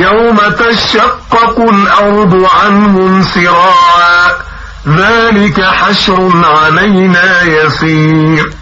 يوم تشقق الأرض عنهم سراعا ذلك حشر علينا يسير.